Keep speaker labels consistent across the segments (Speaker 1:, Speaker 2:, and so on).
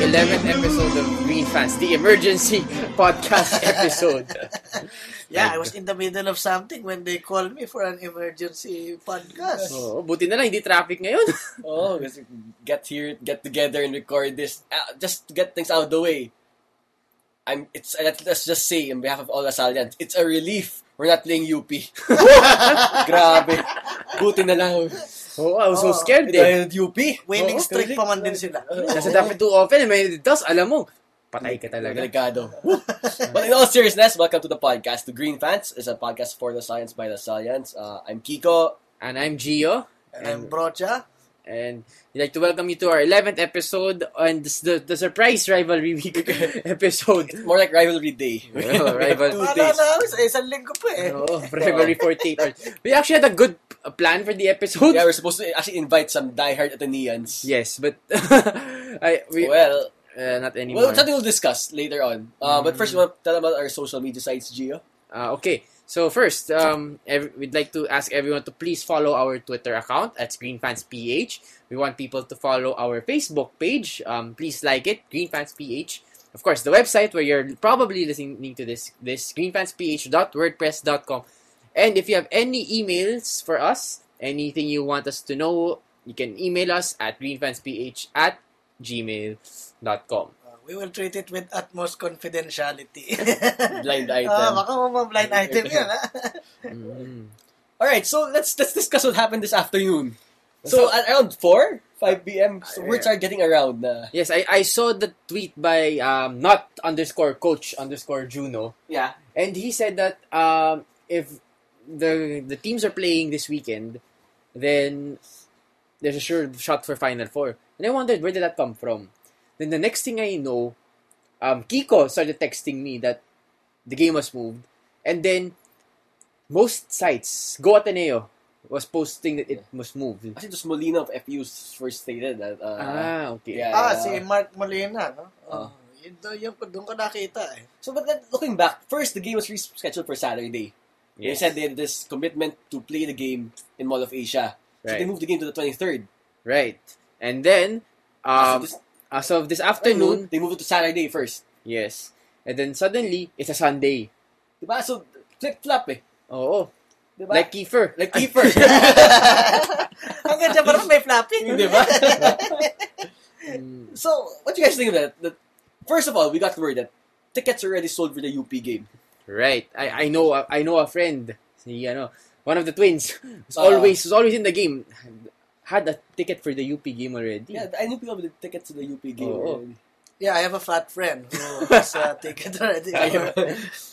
Speaker 1: welcome to the 11th episode of Green Fans, the emergency podcast episode.
Speaker 2: Yeah, I was in the middle of something when they called me for an emergency podcast.
Speaker 1: Oh, buti na lang, hindi traffic ngayon.
Speaker 3: Oh, kasi get here, get together, and record this. Uh, just get things out of the way. I'm. It's. let- Let's just say, on behalf of all Asalians, it's a relief. We're not playing UP. Grabe. Buti na lang.
Speaker 1: Oh, I was so
Speaker 2: Oh,
Speaker 1: scared eh.
Speaker 3: Dahil UP.
Speaker 2: Winning
Speaker 3: Oo,
Speaker 2: streak pa man din sila.
Speaker 1: Kasi dapat too often, may tas, alam mo, patay ka talaga.
Speaker 3: Delikado. but in all seriousness, welcome to the podcast. The Green Fans is a podcast for the science by the science. Uh, I'm Kiko.
Speaker 1: And I'm Gio.
Speaker 2: And I'm Brocha.
Speaker 1: And we'd like to welcome you to our 11th episode and the, the surprise rivalry week episode.
Speaker 3: More like rivalry day.
Speaker 1: Oh, rival-
Speaker 3: Two
Speaker 2: Wala
Speaker 3: days.
Speaker 2: na, sa isang linggo pa eh.
Speaker 1: Oh, February 14th. We actually had a good uh, plan for the episode.
Speaker 3: Yeah, we're supposed to actually invite some diehard Ateneans.
Speaker 1: Yes, but I we
Speaker 3: Well,
Speaker 1: uh, not anymore.
Speaker 3: Well, something we'll discuss later on. Uh, But first, you want to tell about our social media sites, Gio?
Speaker 1: Uh, okay, so first, um, ev- we'd like to ask everyone to please follow our Twitter account at GreenFansPH. We want people to follow our Facebook page. Um, please like it, GreenFansPH. Of course, the website where you're probably listening to this, this greenfansph.wordpress.com. And if you have any emails for us, anything you want us to know, you can email us at greenfansph at gmail.com.
Speaker 2: Uh, we will treat it with utmost confidentiality.
Speaker 3: Blind item.
Speaker 2: Ah, baka mo blind item yan, ha?
Speaker 1: Mm.
Speaker 3: All right, so let's let's discuss what happened this afternoon. So at around four, five p.m. So words are getting around. Na,
Speaker 1: Yes, I, I saw the tweet by um, not underscore coach underscore Juno,
Speaker 3: yeah.
Speaker 1: and he said that um, if the the teams are playing this weekend, then there's a sure shot for Final Four. And I wondered where did that come from. Then the next thing I know, um, Kiko started texting me that the game was moved, and then most sites, Go Ateneo, was posting that it was moved.
Speaker 3: Actually, it was Molina of FU first stated that. Uh,
Speaker 1: Ah, okay.
Speaker 3: Yeah.
Speaker 2: Ah, si Mark Molina, no?
Speaker 3: Ah.
Speaker 2: Oh, yun, yun, doon ko nakita eh.
Speaker 3: So, but then, looking back, first the game was rescheduled for Saturday. They
Speaker 1: Yes.
Speaker 3: said they had this commitment to play the game in Mall of Asia. So they
Speaker 1: Right.
Speaker 3: moved the game to the twenty third.
Speaker 1: Right. And then, um,
Speaker 3: this
Speaker 1: as of this
Speaker 3: afternoon, they moved it to Saturday first.
Speaker 1: yes. And then suddenly, it's a Sunday.
Speaker 3: Diba? So, flip-flop eh.
Speaker 1: Oo.
Speaker 3: Diba?
Speaker 1: Like Kiefer.
Speaker 3: like Kiefer.
Speaker 2: Hanggang dyan parang may flapping.
Speaker 3: Diba? So, what do you guys think of that? that? First of all, we got word that tickets already sold for the UP game.
Speaker 1: right. I I know I know a friend. Si ano, one of the twins was
Speaker 3: Ah.
Speaker 1: always was always in the game. Had a ticket for the UP game already.
Speaker 3: Yeah, I knew people with the tickets to the UP game.
Speaker 1: Oo.
Speaker 3: already.
Speaker 2: Yeah, I have a fat friend who has a ticket already for,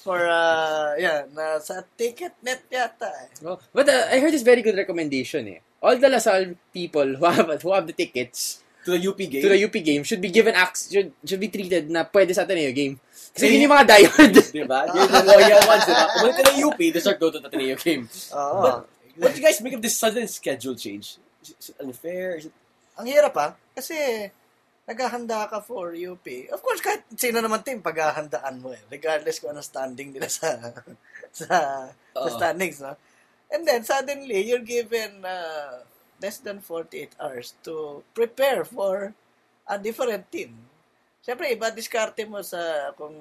Speaker 2: for uh, yeah, nasa ticket net yata eh.
Speaker 1: Oh, but uh, I heard this very good recommendation eh. All the La Salle people who have who have the tickets
Speaker 3: To the UP game.
Speaker 1: to the UP game should be given access should, should be treated na pwede sa Ateneo game. Kasi yun yung mga diehard.
Speaker 3: Diba? You're the loyal ones, diba? Kung ka ng UP, they start go to the Ateneo game.
Speaker 2: Oo.
Speaker 3: But, what do you guys make of this sudden schedule change? Is it- unfair? Is it...
Speaker 2: Ang hirap pa, kasi naghahanda ka for UP. Of course, kahit sino naman team, paghahandaan mo eh. Regardless kung anong standing nila sa sa, sa
Speaker 3: Oo.
Speaker 2: standings, no? And then, suddenly, you're given uh, less than 48 hours to prepare for a different team. Siyempre, iba diskarte mo sa kung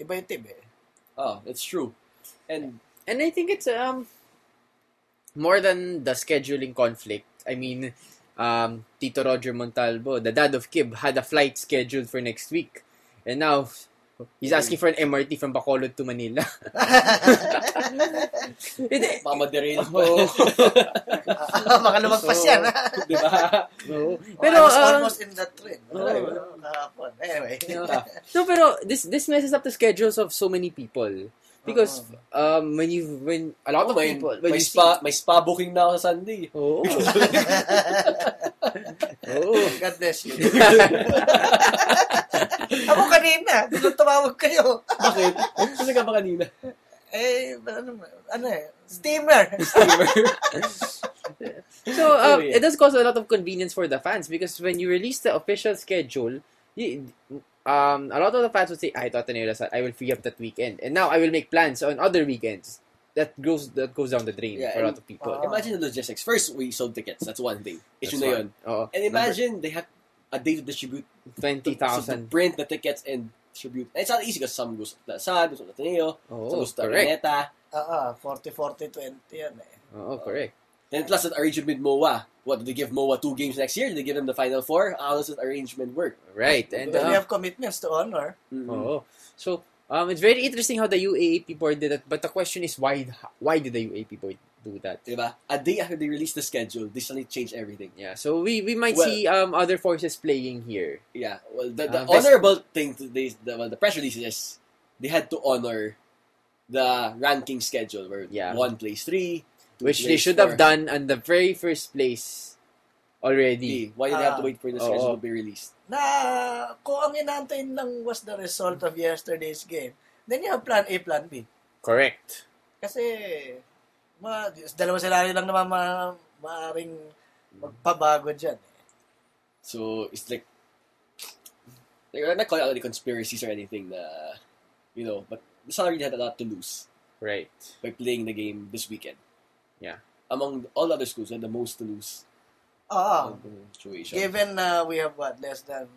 Speaker 2: iba yung team eh.
Speaker 3: Oh, it's true. And
Speaker 1: And I think it's um more than the scheduling conflict. I mean, um, Tito Roger Montalvo, the dad of Kib, had a flight scheduled for next week, and now he's asking for an MRT from Bacolod to Manila.
Speaker 3: Pa.
Speaker 1: Oo.
Speaker 2: Baka lumagpas yan.
Speaker 3: diba?
Speaker 1: Oo.
Speaker 2: Pero, I was
Speaker 1: um,
Speaker 2: almost in that train. Kahapon. Anyway.
Speaker 1: no, pero this this messes up the schedules of so many people because um when you when a lot of
Speaker 3: may,
Speaker 1: people when
Speaker 3: may,
Speaker 1: you
Speaker 3: spa, may spa booking na ako sa Sunday.
Speaker 1: see, oh, oh.
Speaker 2: God bless you. Ako kanina, nung tumawag kayo.
Speaker 3: Bakit? Kasi ka ba kanina?
Speaker 2: Eh, ano, ano eh, steamer.
Speaker 1: So um, it does cause a lot of convenience for the fans because when you release the official schedule, you, um, a lot of the fans would say, "I thought I will free up that weekend, and now I will make plans on other weekends." That goes that goes down the drain
Speaker 3: Yeah,
Speaker 1: for a lot of people.
Speaker 2: Ah.
Speaker 3: Imagine the logistics. First, we sold tickets. That's one thing. Issue
Speaker 1: That's
Speaker 3: na
Speaker 1: one.
Speaker 3: yun.
Speaker 1: Oo.
Speaker 3: And imagine they have a day to distribute.
Speaker 1: Twenty
Speaker 3: So to
Speaker 1: thousand.
Speaker 3: print the tickets and distribute. And it's not easy because some goes to La Salle, some goes to Ateneo, some
Speaker 1: Oh,
Speaker 3: goes to
Speaker 1: correct.
Speaker 3: Araneta.
Speaker 2: Ah, ah, 40-40-20 yan eh.
Speaker 1: Oh, correct.
Speaker 3: Then plus that arrangement with MOA. What, did they give MOA two games next year? Did they give them the Final Four? How does that arrangement work?
Speaker 1: Right. And
Speaker 2: But we
Speaker 1: uh,
Speaker 2: have commitments to honor.
Speaker 3: Mhm.
Speaker 1: oh, so um, it's very interesting how the UAAP board did it. But the question is why? Why did the UAAP board do that?
Speaker 3: Diba? A day after they released the schedule, they suddenly changed everything.
Speaker 1: Yeah. So we we might
Speaker 3: Well-
Speaker 1: see um other forces playing here.
Speaker 3: Yeah. Well, the, the
Speaker 1: Uh, best-
Speaker 3: honorable thing to they, the, well, the press release is they had to honor the ranking schedule where
Speaker 1: Yeah.
Speaker 3: one plays three, two
Speaker 1: Which they should have done on the very first place already.
Speaker 3: Why did they have to wait for the schedule to be released?
Speaker 2: Na kung ang inaantayin lang was the result of yesterday's game, then you have plan A, plan B.
Speaker 1: Correct.
Speaker 2: Kasi, mga, dalawa sila lang naman ma, maaring magpabago dyan. eh.
Speaker 3: So it's like they're not calling out any conspiracies or anything. Uh, you know, but the Salary had a lot to lose
Speaker 1: Right.
Speaker 3: by playing the game this weekend.
Speaker 1: Yeah.
Speaker 3: Among all other schools, they had the most to lose.
Speaker 2: Ah,
Speaker 3: situation.
Speaker 2: given uh, we have what, less than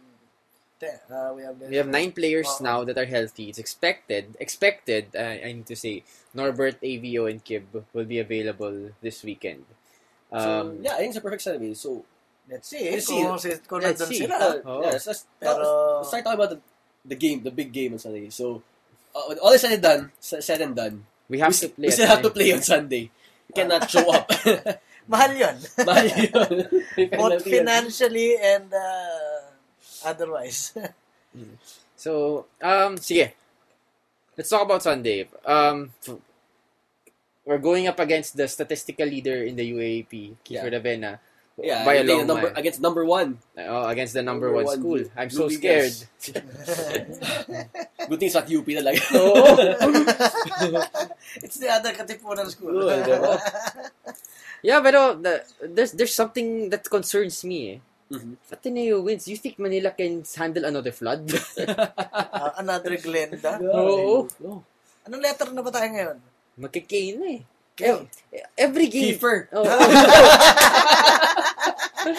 Speaker 2: 10, uh, we have less
Speaker 1: We have nine players
Speaker 2: Oo.
Speaker 1: now that are healthy. It's expected, expected, uh, I need to say, Norbert, AVO, and Kib will be available this weekend.
Speaker 3: so
Speaker 1: Um,
Speaker 3: yeah, I think it's a perfect segue. So
Speaker 2: Let's see,
Speaker 3: Let's see.
Speaker 2: kung, kung
Speaker 1: Let's see.
Speaker 2: sila.
Speaker 3: uh, yeah, let's, let's,
Speaker 2: Pero-
Speaker 3: let's start talking about the, the game, the big game on Sunday. So uh, all is said and done, said and done,
Speaker 1: we have
Speaker 3: we,
Speaker 1: to play.
Speaker 3: we
Speaker 1: at
Speaker 3: still have to play on Sunday. Cannot show up.
Speaker 2: Mahal yun.
Speaker 3: Mahal yun.
Speaker 2: Both financially and uh, otherwise.
Speaker 1: So, um, sige. Let's talk about Sunday. Um, we're going up against the statistical leader in the UAP, Kiefer
Speaker 3: Yeah.
Speaker 1: Ravena.
Speaker 3: Yeah,
Speaker 1: by a long
Speaker 3: number,
Speaker 1: mile.
Speaker 3: against number one.
Speaker 1: Oh, against the number,
Speaker 3: Number
Speaker 1: one,
Speaker 3: one
Speaker 1: school.
Speaker 3: Blue-
Speaker 1: I'm so scared.
Speaker 3: Good thing it's not UP talaga.
Speaker 1: Oo.
Speaker 2: It's the other Katipunan school.
Speaker 3: Oo, diba?
Speaker 1: yeah, pero the, there's there's something that concerns me. Eh.
Speaker 3: Mhm.
Speaker 1: If Ateneo wins, you think Manila can handle another flood?
Speaker 2: Uh, another Glenda.
Speaker 1: Oo.
Speaker 3: No.
Speaker 2: Anong letter na ba tayo ngayon?
Speaker 1: Magkikay na eh.
Speaker 2: K.
Speaker 1: Every game.
Speaker 3: Kiefer.
Speaker 1: Oh.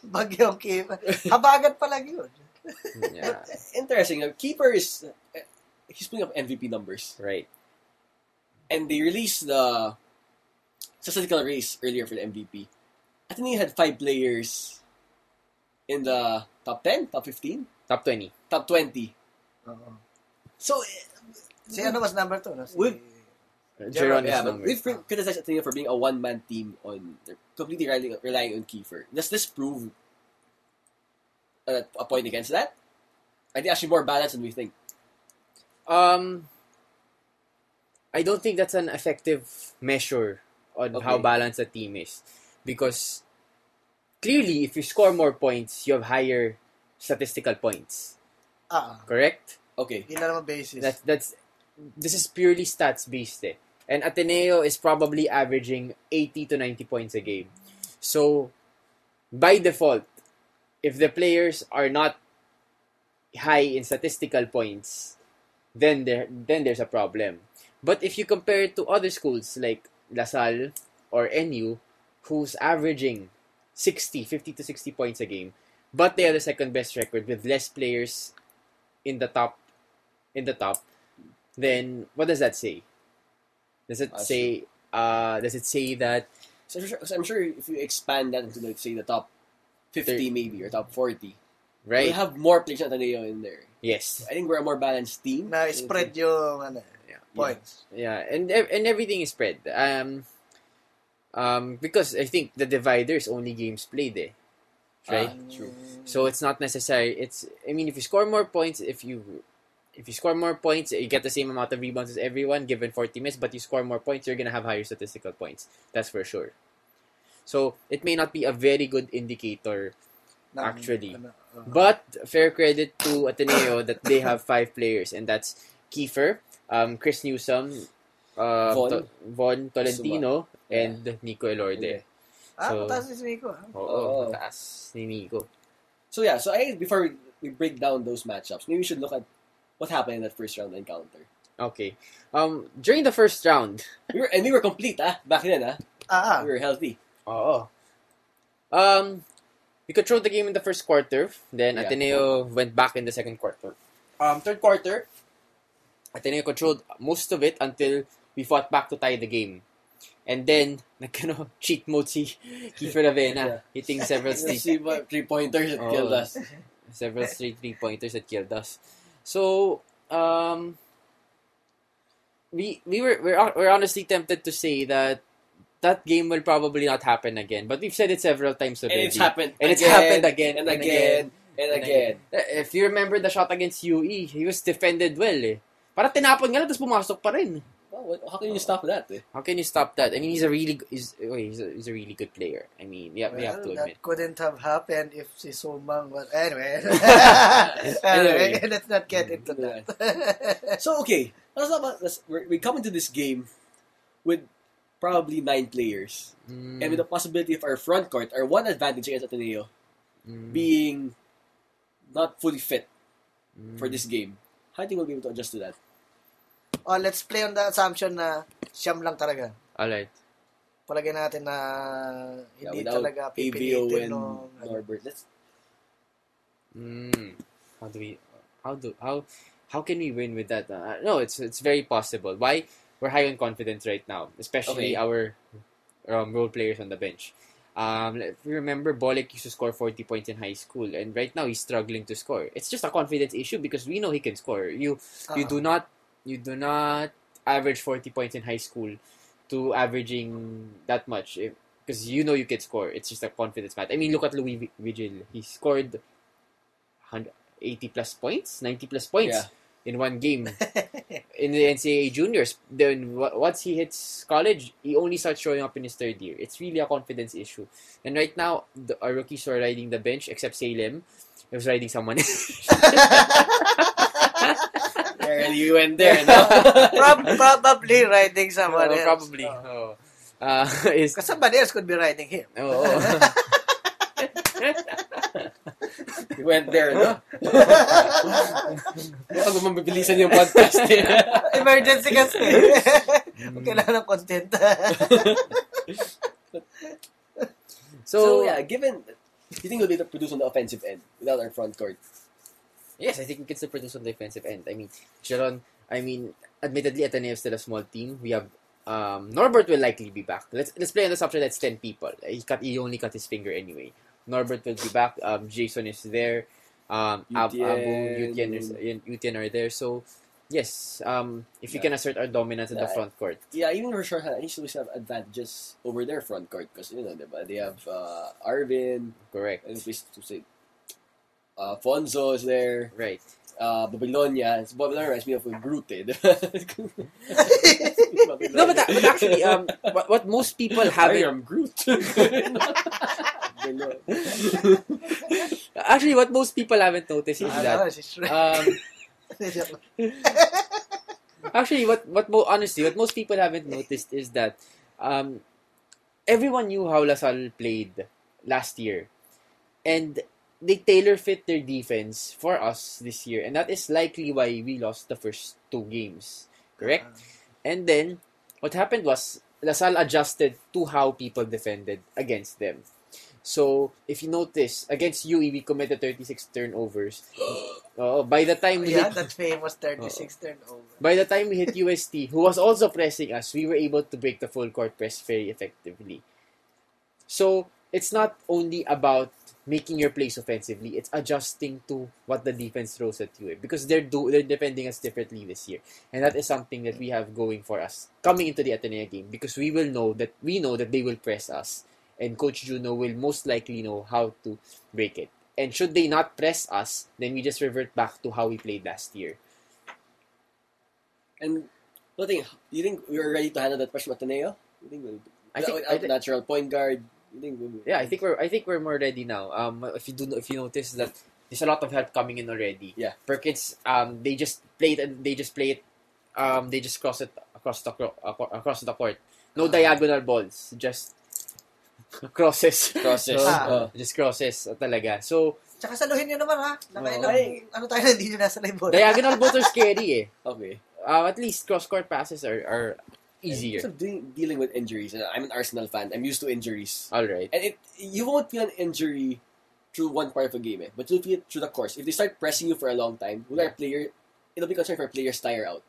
Speaker 2: Bagyo Kim. Habagat pa lang yun.
Speaker 1: yeah,
Speaker 3: Interesting. uh, Kiefer is uh, he's putting up MVP numbers,
Speaker 1: right.
Speaker 3: and they released the statistical race earlier for the MVP. I think he had five players in the top ten, top fifteen,
Speaker 1: Top 20.
Speaker 3: top twenty.
Speaker 2: Oo.
Speaker 3: So
Speaker 2: Si ano was number two? No? Si,
Speaker 3: With-
Speaker 1: Jeron
Speaker 3: yeah,
Speaker 1: is
Speaker 3: but we've cri- criticized Ateneo for being a one-man team on completely relying, relying on Kiefer. Does this prove a, a point against that? I think actually more balanced than we think.
Speaker 1: Um, I don't think that's an effective measure on
Speaker 3: Okay.
Speaker 1: how balanced a team is. Because clearly, if you score more points, you have higher statistical points.
Speaker 2: ah,
Speaker 3: Okay.
Speaker 1: Correct?
Speaker 2: yun na naman basis.
Speaker 1: That's that's this is purely stats based. Eh. And Ateneo is probably averaging 80 to 90 points a game. So by default, if the players are not high in statistical points, then there then there's a problem. But if you compare it to other schools like LaSalle or NU, who's averaging 60, 50 to 60 points a game, but they have the second best record with less players in the top in the top, then what does that say? Does it
Speaker 3: That's
Speaker 1: say uh does it say that
Speaker 3: So I'm sure, so I'm sure if you expand that into, like, say, the top 50
Speaker 1: Thir-
Speaker 3: maybe, or top 40,
Speaker 1: right?
Speaker 3: we'll have more players than Ateneo in there.
Speaker 1: yes.
Speaker 3: I think we're a more balanced team.
Speaker 2: na spread yung ano,
Speaker 1: Yeah.
Speaker 2: points.
Speaker 1: Yeah, and and everything is spread. Um um because I think the divider is only games played eh. Right?
Speaker 3: Ah, true.
Speaker 1: So it's not necessary. It's I mean if you score more points, if you if you score more points, you get the same amount of rebounds as everyone given 40 minutes, but you score more points, you're gonna have higher statistical points. That's for sure. So it may not be a very good indicator,
Speaker 2: ng-
Speaker 1: Actually.
Speaker 2: ano, uh,
Speaker 1: but fair credit to Ateneo that they have five players, and that's Kiefer, um, Chris Newsome, uh,
Speaker 3: Von.
Speaker 1: To- Von Tolentino, and Nico Elorde.
Speaker 2: ah,
Speaker 1: so-
Speaker 2: mataas si Nico.
Speaker 1: Oo,
Speaker 3: Oo.
Speaker 1: mataas ni Nico.
Speaker 3: So yeah, so I before we, we break down those matchups, maybe we should look at what happened in that first round encounter.
Speaker 1: Okay. Um, during the first round,
Speaker 3: We were and we were complete, ah, back then, ah.
Speaker 2: Ah.
Speaker 3: We were healthy.
Speaker 1: Oo. Um, we controlled the game in the first quarter. Then
Speaker 3: Yeah.
Speaker 1: Ateneo went back in the second quarter. Um, third quarter, Ateneo controlled most of it until we fought back to tie the game. And then, nagkano, cheat mode si Kiefer Ravena,
Speaker 3: Yeah.
Speaker 1: hitting several
Speaker 3: Let's
Speaker 1: straight,
Speaker 3: see what three pointers that
Speaker 1: Oh.
Speaker 3: killed us.
Speaker 1: several straight three pointers that killed us. So, um, we we were we're, we're honestly tempted to say that that game will probably not happen again. But we've said it several times
Speaker 3: And
Speaker 1: already.
Speaker 3: it's happened.
Speaker 1: And it's
Speaker 3: again,
Speaker 1: happened again
Speaker 3: and
Speaker 1: and
Speaker 3: again and
Speaker 1: And
Speaker 3: again.
Speaker 1: Eh, If you remember the shot against UE, he was defended well eh. Para tinapon nga lang, tapos pumasok pa rin.
Speaker 3: Well, how can you stop that? Eh?
Speaker 1: How can you stop that? I mean, he's a really, g- he's, oh, he's, a, he's a really good player. I mean, yeah, we have to admit.
Speaker 2: that couldn't have happened if si Sumang was... Anyway.
Speaker 3: Anyway.
Speaker 2: anyway, let's not get into
Speaker 3: Yeah.
Speaker 2: that.
Speaker 3: So okay, let's talk about let's, we're, we come into this game with probably nine players,
Speaker 1: Mm,
Speaker 3: and with the possibility of our front court, our one advantage against Ateneo
Speaker 1: mm,
Speaker 3: being not fully fit
Speaker 1: mm.
Speaker 3: for this game. How do you think we'll be able to adjust to that?
Speaker 2: Oh, let's play on the assumption na siyam lang talaga.
Speaker 1: Alright.
Speaker 2: Palagay natin na hindi
Speaker 3: without
Speaker 2: talaga pipilitin nung...
Speaker 3: Norbert. Let's
Speaker 1: Mm. How do we, how do, how, how can we win with that? Uh, no, it's, it's very possible. Why? We're high on confidence right now, especially
Speaker 3: Okay.
Speaker 1: our um, role players on the bench. Um, if you remember, Bolick used to score 40 points in high school, and right now he's struggling to score. It's just a confidence issue because we know he can score. You you
Speaker 2: Ah.
Speaker 1: do not you do not average 40 points in high school to averaging that much eh, because you know you can score. It's just a confidence matter. I mean, look at Louis Vigil. He scored 100 80 plus points, 90 plus points
Speaker 3: Yeah.
Speaker 1: in one game in the NCAA juniors. Then once he hits college, he only starts showing up in his third year. It's really a confidence issue. And right now, the, our rookies are riding the bench, except Salem, he was riding someone
Speaker 3: there you went there. No?
Speaker 2: Prob- probably riding someone
Speaker 1: Oh,
Speaker 2: else.
Speaker 1: probably.
Speaker 2: Oh.
Speaker 1: Oh. Uh, is
Speaker 2: Because somebody else could be riding him.
Speaker 1: oh,
Speaker 3: you went there. No? Mukhang gumabilisan yung podcast. Eh.
Speaker 2: Emergency kasi. Kailangan ng content.
Speaker 3: so
Speaker 1: so,
Speaker 3: yeah, given you think we'll be able to produce on the offensive end without our front court?
Speaker 1: Yes, I think we can still produce on the defensive end. I mean, Sharon, I mean, admittedly, Ateneo is still a small team. We have um, Norbert will likely be back. Let's let's play on the assumption that's ten people. He cut he only cut his finger anyway. Norbert will be back. Um, Jason is there. Um, Ab- Abu, is, Yutien are there. So, yes, um, if we
Speaker 3: Yeah.
Speaker 1: can assert our dominance in the front court,
Speaker 3: Yeah, even for sure, I still have advantages over their front court because you know they have uh, Arvin,
Speaker 1: correct,
Speaker 3: and to say, uh, Fonzo is there,
Speaker 1: right.
Speaker 3: uh, Babylonia. So Babylonia reminds me of Groot. Eh,
Speaker 1: No, but, but actually, um, what, what most people haven't
Speaker 3: am Groot.
Speaker 1: actually what most people haven't noticed is that
Speaker 2: Ano, si Shrek.
Speaker 1: um, Actually, what what mo honestly, what most people haven't noticed is that um, everyone knew how LaSalle played last year, and they tailor fit their defense for us this year, and that is likely why we lost the first two games. Correct. And then what happened was LaSalle adjusted to how people defended against them. So if you notice, against UE we committed 36 turnovers. Oh, by the time we
Speaker 2: yeah,
Speaker 1: hit,
Speaker 2: that famous 36 turnover.
Speaker 1: by the time we hit UST, who was also pressing us, we were able to break the full court press very effectively. So it's not only about making your plays offensively; it's adjusting to what the defense throws at you eh, because they're do they're defending us differently this year, and that is something that we have going for us coming into the Ateneo game because we will know that we know that they will press us, and Coach Juno will most likely know how to break it. And should they not press us, then we just revert back to how we played last year.
Speaker 3: and what do you think? You think we're ready to handle that pressure, Ateneo? You think we'll?
Speaker 1: I think- I think-
Speaker 3: natural point guard. You think we'll,
Speaker 1: Yeah, I think we're I think we're more ready now. Um, if you do if you notice that there's a lot of help coming in already.
Speaker 3: Yeah.
Speaker 1: Perkins, um, they just play it. They just play it. Um, they just cross it across the cro- across the court. No
Speaker 2: Ah.
Speaker 1: diagonal balls, just crosses.
Speaker 3: Crosses.
Speaker 1: So,
Speaker 2: Ah.
Speaker 3: Uh,
Speaker 1: just crosses uh, talaga. So
Speaker 2: Tsaka saluhin nyo naman ha. Nakailang,
Speaker 3: Ay.
Speaker 2: ano tayo na hindi nyo nasa label.
Speaker 1: diagonal balls are scary. Eh.
Speaker 3: okay.
Speaker 1: Uh, at least cross court passes are are easier.
Speaker 3: Because of doing, dealing with injuries, and I'm an Arsenal fan. I'm used to injuries,
Speaker 1: All right.
Speaker 3: and it you won't feel an injury through one part of a game, eh. But you'll feel it through the course. If they start pressing you for a long time, will our player, it'll be concerned for players tire out.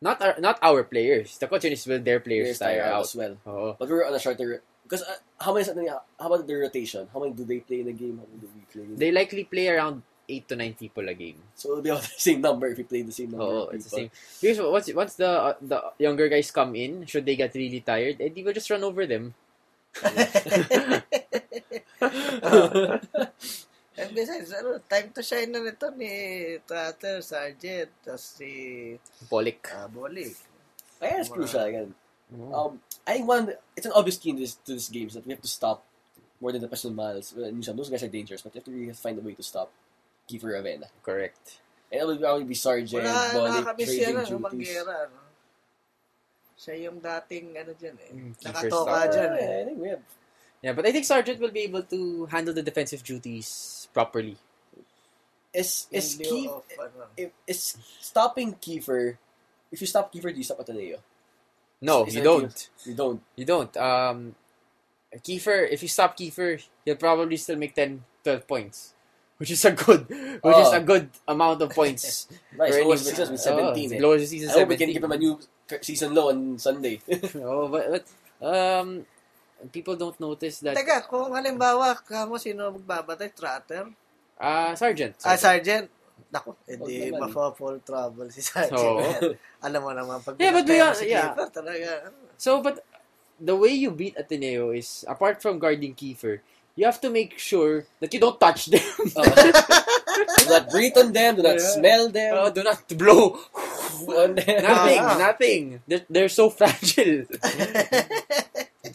Speaker 1: Not our, not our players. The concern is will their players, tire out.
Speaker 3: as well. But we're on a shorter, because uh, how many, how about the rotation? How many do they play in a game? How many do we play?
Speaker 1: They likely play around 8 to 9 people a game.
Speaker 3: So it'll be about the same number if we play the same number. Of
Speaker 1: it's the same. Because once, once the uh, the younger guys come in, should they get really tired, Eddie will just run over them.
Speaker 2: And besides, ano, time to shine na nito ni Tratter, Sargent, tapos si
Speaker 1: Polik.
Speaker 2: uh, Bolik.
Speaker 3: Think it's crucial again.
Speaker 1: Oo.
Speaker 3: Um, I think one, it's an obvious key in this, to this game is that we have to stop more than the personal miles. Those guys are dangerous, but you have to really find a way to stop Kiefer Ravena.
Speaker 1: Correct.
Speaker 3: And it will probably be Sargent,
Speaker 2: Wala,
Speaker 3: Bolick,
Speaker 2: nakakamiss
Speaker 3: trading
Speaker 2: yan, ano,
Speaker 3: duties.
Speaker 2: Manggera, ano. Siya yung dating, ano dyan eh.
Speaker 1: Mm, Kiefer
Speaker 2: Nakatoka
Speaker 1: star.
Speaker 2: dyan
Speaker 3: Yeah,
Speaker 2: eh.
Speaker 3: I think we have
Speaker 1: Yeah, but I think Sargent will be able to handle the defensive duties properly.
Speaker 3: is is
Speaker 2: In lieu
Speaker 3: key
Speaker 2: of, ano.
Speaker 3: if is stopping Kiefer. If you stop Kiefer, do you stop Ateneo?
Speaker 1: No,
Speaker 3: Is
Speaker 1: you
Speaker 3: there a
Speaker 1: don't.
Speaker 3: You don't.
Speaker 1: You don't. Um, Kiefer, if you stop Kiefer, he'll probably still make 10, 12 points. Which is a good, which is
Speaker 3: Oh.
Speaker 1: a good amount of points. Any-
Speaker 3: Lowest success with 17.
Speaker 1: Oh,
Speaker 3: eh.
Speaker 1: lowest season
Speaker 3: I hope we
Speaker 1: 17.
Speaker 3: can give him a new season low on Sunday.
Speaker 1: oh, but, but um, people don't notice that.
Speaker 2: Teka, kung halimbawa, kamo sino magbabatay, Tratter?
Speaker 1: Ah, Sergeant.
Speaker 2: Ah, Sergeant? Naku, hindi
Speaker 3: naman.
Speaker 2: mapa-full trouble si Sergeant.
Speaker 1: So,
Speaker 2: Alam mo naman, pag
Speaker 1: Yeah, but we are-
Speaker 2: si
Speaker 1: yeah.
Speaker 2: Keeper, talaga,
Speaker 1: so, but the way you beat Ateneo is, apart from guarding Kiefer, you have to make sure that you don't touch them.
Speaker 3: do not breathe on them. Do not
Speaker 1: Yeah.
Speaker 3: smell them.
Speaker 1: Oh, do not blow.
Speaker 3: on them.
Speaker 1: nothing,
Speaker 2: Ah.
Speaker 1: nothing. They're, they're so fragile.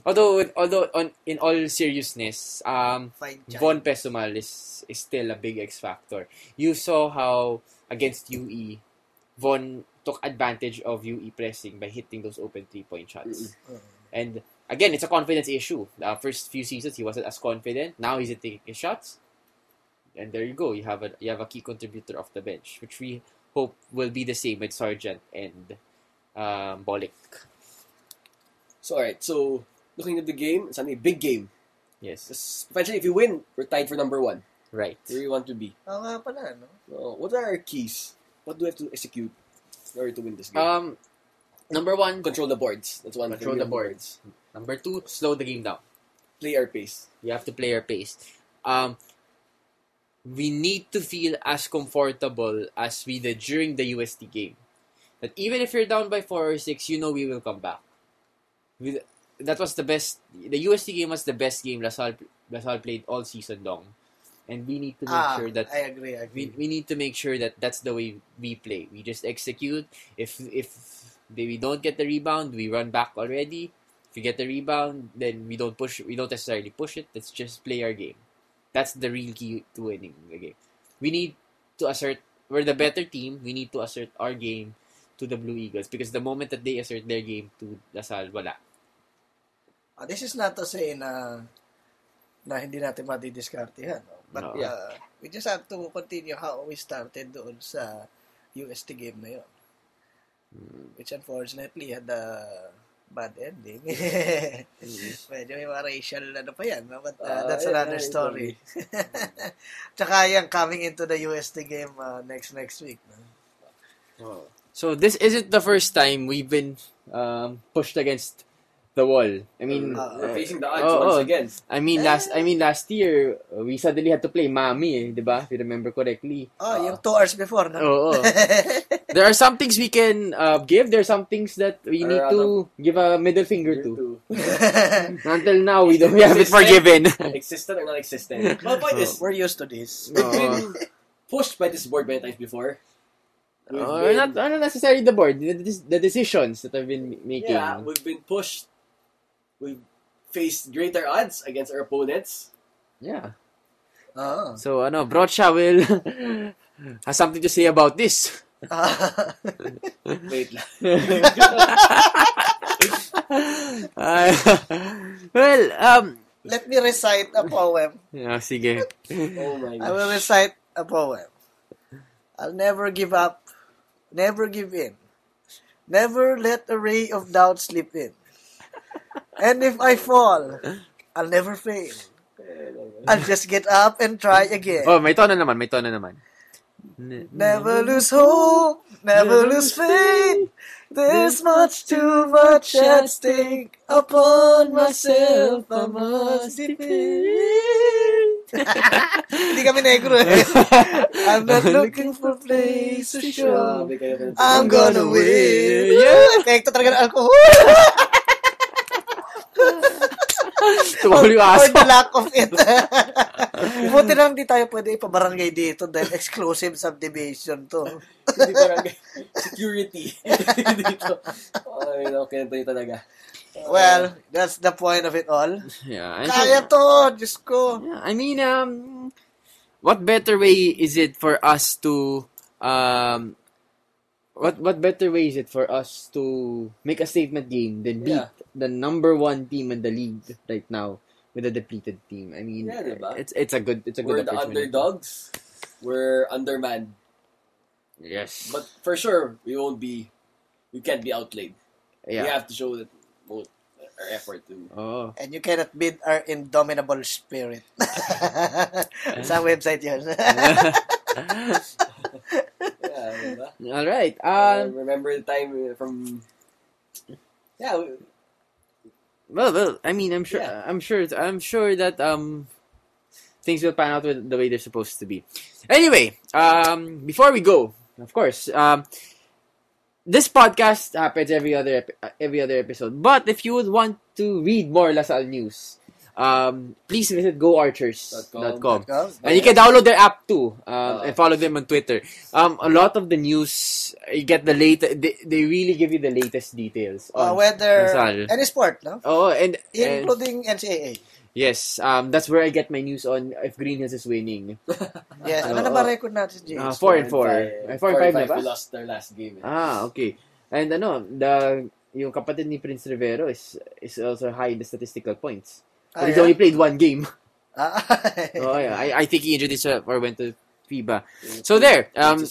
Speaker 1: although, although on in all seriousness, um, Von Pessumal is, is still a big X factor. You saw how against UE, Von took advantage of UE pressing by hitting those open three point shots.
Speaker 2: Mm.
Speaker 1: And again, it's a confidence issue. The first few seasons, he wasn't as confident. Now he's taking his shots, and there you go. You have a you have a key contributor off the bench, which we hope will be the same with Sargent and um, Bolick.
Speaker 3: So alright. So looking at the game, it's a big game.
Speaker 1: Yes,
Speaker 3: Just, eventually, if you win, we're tied for number one.
Speaker 1: right.
Speaker 3: Where we want to be.
Speaker 2: Oo nga pala, no?
Speaker 3: So, what are our keys? What do we have to execute in order to win this game?
Speaker 1: Um, number one,
Speaker 3: control the boards. That's one.
Speaker 1: control the boards. Number two, slow the game down.
Speaker 3: Play our pace.
Speaker 1: You have to play your pace. Um, we need to feel as comfortable as we did during the UST game. That even if you're down by four or six, you know we will come back. We, that was the best. The UST game was the best game La Salle Lasal played all season long, and we need to make
Speaker 2: ah,
Speaker 1: sure that
Speaker 2: I agree, I
Speaker 1: we,
Speaker 2: agree.
Speaker 1: we need to make sure that that's the way we play. We just execute. If if they, we don't get the rebound, we run back already. If we get the rebound, then we don't push. We don't necessarily push it. Let's just play our game. That's the real key to winning the game. We need to assert. We're the better team. We need to assert our game to the Blue Eagles because the moment that they assert their game to La Salle, wala.
Speaker 2: Ah, this is not to say na na hindi natin madidiskartehan. No? But
Speaker 1: No.
Speaker 2: uh, we just have to continue how we started doon sa UST game na yun. Which unfortunately had a bad ending. Medyo may mga racial ano pa yan. No? But uh,
Speaker 3: Ah,
Speaker 2: that's
Speaker 3: yeah,
Speaker 2: another
Speaker 3: yeah,
Speaker 2: story. Tsaka yan coming into the UST game uh, next next week. No?
Speaker 1: So this isn't the first time we've been um, pushed against the wall. I mean,
Speaker 2: Uh,
Speaker 3: We're
Speaker 1: uh,
Speaker 3: facing the odds
Speaker 1: oh,
Speaker 3: once
Speaker 1: oh.
Speaker 3: again.
Speaker 1: I mean last I mean last year uh, we suddenly had to play Mami, eh, 'di ba? If you remember correctly.
Speaker 2: Oh, yung two hours before. No?
Speaker 1: Oo. There are some things we can uh, give, there are some things that we need to give a middle finger to. Until now we don't we haven't forgiven.
Speaker 3: Existent or non-existent. Well, point is,
Speaker 2: We're used to this.
Speaker 3: we've been pushed by this board many times before. We've
Speaker 1: Uh,
Speaker 3: been-
Speaker 1: not not necessarily the board, the, the decisions that I've been making.
Speaker 3: Yeah, we've been pushed. We've faced greater odds against our opponents.
Speaker 1: Yeah.
Speaker 2: Oo.
Speaker 1: So ano, Brocha will has something to say about this.
Speaker 3: Wait lang.
Speaker 1: Uh, well, um,
Speaker 2: Let me recite a poem.
Speaker 1: yeah, sige.
Speaker 3: Oh my
Speaker 2: I will
Speaker 3: gosh.
Speaker 2: recite a poem. I'll never give up, never give in, never let a ray of doubt slip in. And if I fall, I'll never fail. I'll just get up and try again.
Speaker 1: Oh, may tono naman, may tono naman. Ne-
Speaker 2: Never lose hope, never lose faith. There's much too much at stake. Upon myself, I must depend. Hindi kami negro eh. I'm not looking for place to show.
Speaker 3: Sabi kayo ng-
Speaker 2: I'm gonna win.
Speaker 1: Yeah.
Speaker 2: Epekto talaga ng alcohol.
Speaker 1: Tumawal yung
Speaker 2: Or
Speaker 1: aso.
Speaker 2: the lack of it. Buti lang di tayo pwede ipabarangay dito dahil exclusive subdivision to.
Speaker 3: Hindi parang security. Dito. Ay, okay na tayo talaga.
Speaker 2: Well, that's the point of it all.
Speaker 1: Yeah, I
Speaker 2: Kaya
Speaker 1: think-
Speaker 2: to, Diyos ko.
Speaker 1: Yeah, I mean, um, what better way is it for us to, um, what what better way is it for us to make a statement game than beat
Speaker 3: Yeah.
Speaker 1: the number one team in the league right now with a depleted team? I mean,
Speaker 3: Yeah, diba?
Speaker 1: it's it's a good it's a
Speaker 3: We're
Speaker 1: good
Speaker 3: the underdogs. We're undermanned.
Speaker 1: Yes,
Speaker 3: But for sure, we won't be, we can't be outplayed.
Speaker 1: Yeah.
Speaker 3: We have to show that both our effort to
Speaker 1: Oh,
Speaker 2: And you cannot beat our indomitable spirit. Sa website yun.
Speaker 3: yeah, diba?
Speaker 1: all right.
Speaker 3: Uh,
Speaker 1: Um,
Speaker 3: remember the time uh, from yeah,
Speaker 1: Well, well, I mean, I'm sure,
Speaker 3: Yeah.
Speaker 1: I'm sure, I'm sure that um, things will pan out the way they're supposed to be. Anyway, um, before we go, of course, um, this podcast happens every other every other episode. But if you would want to read more LaSalle news, um, please visit goarchers.com. And you can download their app too, um,
Speaker 3: Uh,
Speaker 1: and follow them on Twitter. Um, a lot of the news, you get the latest. They, they really give you the latest details.
Speaker 2: Uh,
Speaker 1: on
Speaker 2: whether
Speaker 1: LaSalle.
Speaker 2: any sport, no?
Speaker 1: Oh, and, and
Speaker 2: Including NCAA.
Speaker 1: yes, um, that's where I get my news on if Green Hills is winning.
Speaker 2: Yes. Ano na ba record natin, James?
Speaker 1: Ah, four and four. Ay, four and five na ba?
Speaker 3: We lost their last game. eh.
Speaker 1: Ah, okay. And ano, the yung kapatid ni Prince Rivero is is also high in the statistical points.
Speaker 2: Ah,
Speaker 1: But he's
Speaker 2: yeah?
Speaker 1: only played one game.
Speaker 2: Ah,
Speaker 1: oh yeah, I, I think he injured himself or went to FIBA. So there, um,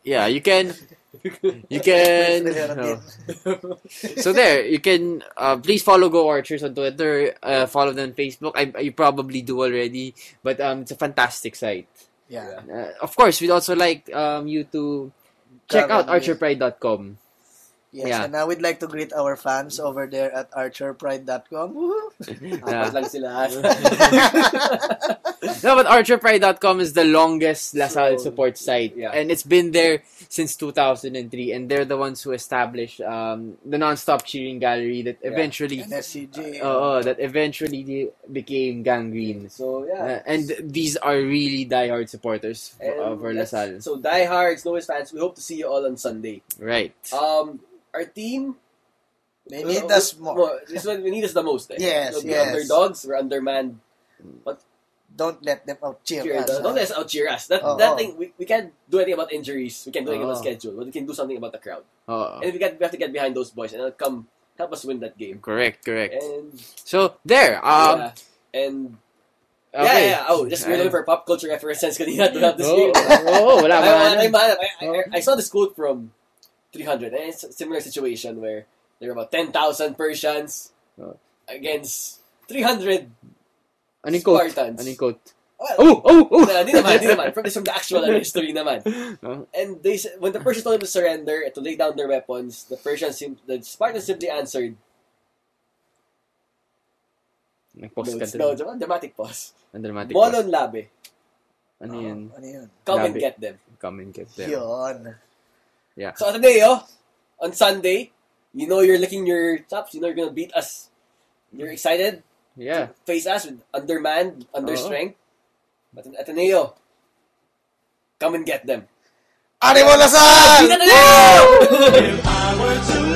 Speaker 1: yeah, you can, you can.
Speaker 2: Rivero
Speaker 1: oh. So there, you can uh, please follow Go Archers on Twitter. Uh, follow them on Facebook. I, you probably do already, but um, it's a fantastic site.
Speaker 2: Yeah.
Speaker 1: Uh, of course, we'd also like um, you to check out archerpride.com.
Speaker 2: Yes,
Speaker 1: Yeah.
Speaker 2: and I would like to greet our fans over there at archerpride.com.
Speaker 1: Yeah.
Speaker 3: Lang sila.
Speaker 1: No, but archerpride.com is the longest LaSalle
Speaker 3: So,
Speaker 1: support site.
Speaker 3: yeah.
Speaker 1: And it's been there since 2003. And they're the ones who established um, the non-stop cheering gallery that
Speaker 3: Yeah.
Speaker 1: eventually,
Speaker 2: NSCG.
Speaker 1: oh, that eventually became Gangreen.
Speaker 3: so
Speaker 1: Uh,
Speaker 3: yeah.
Speaker 1: and these are really diehard supporters for,
Speaker 3: And
Speaker 1: uh, for LaSalle.
Speaker 3: So diehards, Noah's fans, we hope to see you all on Sunday.
Speaker 1: Right.
Speaker 3: Um, our team.
Speaker 2: They need
Speaker 3: uh,
Speaker 2: us more.
Speaker 3: This one, we need us the most. Eh?
Speaker 2: Yes,
Speaker 3: So, we're
Speaker 2: yes.
Speaker 3: underdogs. We're undermanned.
Speaker 2: But Don't let them out cheer
Speaker 3: Cheer,
Speaker 2: us.
Speaker 3: don't
Speaker 2: ah.
Speaker 3: let us out cheer us. That,
Speaker 2: Oo.
Speaker 3: that thing, we, we can't do anything about injuries. We can't do anything about
Speaker 1: Oo.
Speaker 3: schedule. But we can do something about the crowd.
Speaker 1: Oh,
Speaker 3: And we, get, we have to get behind those boys and come help us win that game.
Speaker 1: correct, correct.
Speaker 3: And
Speaker 1: So, there. Um,
Speaker 3: yeah, and
Speaker 1: okay.
Speaker 3: yeah, yeah, oh, just we're
Speaker 1: Ayan.
Speaker 3: looking for pop culture references kanina to have this
Speaker 1: Oh,
Speaker 3: game.
Speaker 1: oh, wala
Speaker 3: I,
Speaker 1: ba?
Speaker 3: I, I, I, I saw this quote from 300, and eh, it's a similar situation where there were about 10,000 Persians
Speaker 1: Oh.
Speaker 3: against 300
Speaker 1: Anong quote?
Speaker 3: Spartans.
Speaker 1: Anong quote?
Speaker 3: Well,
Speaker 1: Oh, oh, oh!
Speaker 3: na, di naman, di naman. From, from the actual history naman.
Speaker 1: Oh.
Speaker 3: And they, when the Persians told them to surrender and to lay down their weapons, the Persians, sim- the Spartans simply answered,
Speaker 1: Nag-post
Speaker 3: no,
Speaker 1: ka
Speaker 3: it's- no,
Speaker 1: doon.
Speaker 3: it's a dramatic pause.
Speaker 1: Ang dramatic.
Speaker 3: Molon labe,
Speaker 1: Ano ah, yun?
Speaker 2: Ano yun?
Speaker 3: come and get them.
Speaker 1: Come and get them.
Speaker 2: Yun.
Speaker 1: Yeah.
Speaker 3: So Ateneo, on Sunday, you know you're licking your chops, you know you're gonna beat us. You're excited,
Speaker 1: Yeah.
Speaker 3: face us with undermanned, understrength. But in Ateneo, come and get them.
Speaker 2: Animo Lasal!
Speaker 3: Beat